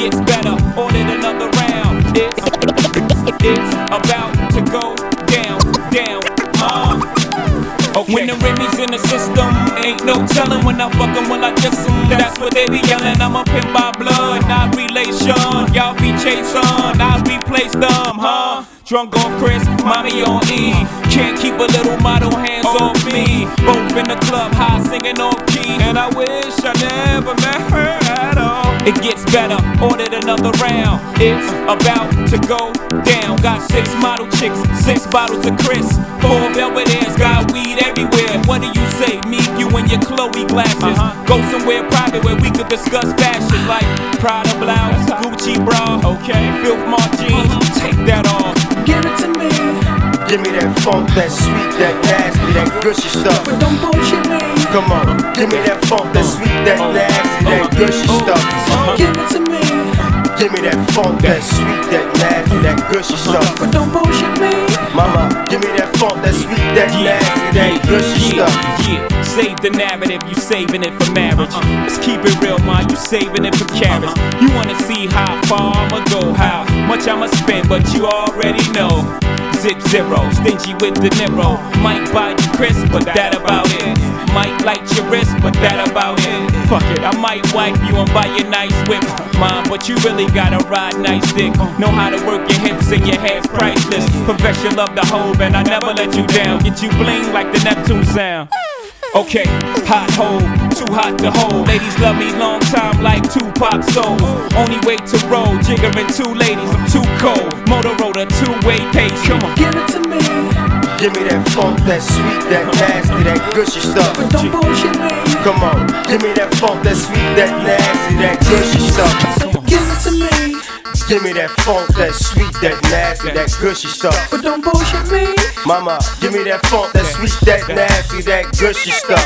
gets better. Ordered another round. It's, it's about to go down, down. Uh. Okay. When the Remy's in the system, ain't no telling when I fuck 'em, when I diss 'em. That's what they be yelling. I'm a pin by blood, not relation. Y'all be chasing, I replace them, huh? Drunk on Cris, mommy on E. Can't keep a little model hands off me. Both in the club, high singing on key. And I wish I never met her. It gets better, ordered another round. It's about to go down. Got six model chicks, six bottles of Cris. Four Belvedere's, got weed everywhere. What do you say? Me, you, and your Chloe glasses. Uh-huh. Go somewhere private where we could discuss fashion like Prada blouse, Gucci bra, okay, Filth Mart jeans. Uh-huh. Take that off. Give it to me, Give me that funk, that sweet, that nasty, that gushy stuff. but don't bullshit me. Come on, give me that funk, that sweet, that oh, nasty, that oh, oh, gushy stuff. Give it to me, Give me that funk, that sweet, that nasty, that gushy stuff. but don't bullshit me. Mama, give me that funk, that sweet, that nasty, that gushy stuff. yeah. Save the narrative, you saving it for marriage. Uh-huh. Let's keep it real, man. You saving it for carrots. Uh-huh. You wanna see how far I'ma go, how much I'ma spend, but you already know. Zip zero, stingy with the Niro. Might buy you Cris, but that about it. Might light your wrist, but that about it. Fuck it, I might wipe you and buy you nice whip, mom. But you really gotta ride nice dick. Know how to work your hips and your head's priceless. Professional of the whole, and I never let you down. Get you bling like the Neptune sound. Okay, hot hole, too hot to hold. Ladies love me long time like Tupac soul. Only way to roll, jiggering two ladies, I'm too cold. Motorola, two way page, come on. Give it to me, Give me that funk, that sweet, that nasty, that gushy stuff. but don't bullshit me. Come on, give me that funk, that sweet, that nasty, that gushy stuff. Give it to me, Give me that funk, that sweet, that nasty, that gushy stuff. but don't bullshit me. Mama, give me that funk, that sweet, that nasty, that gushy stuff.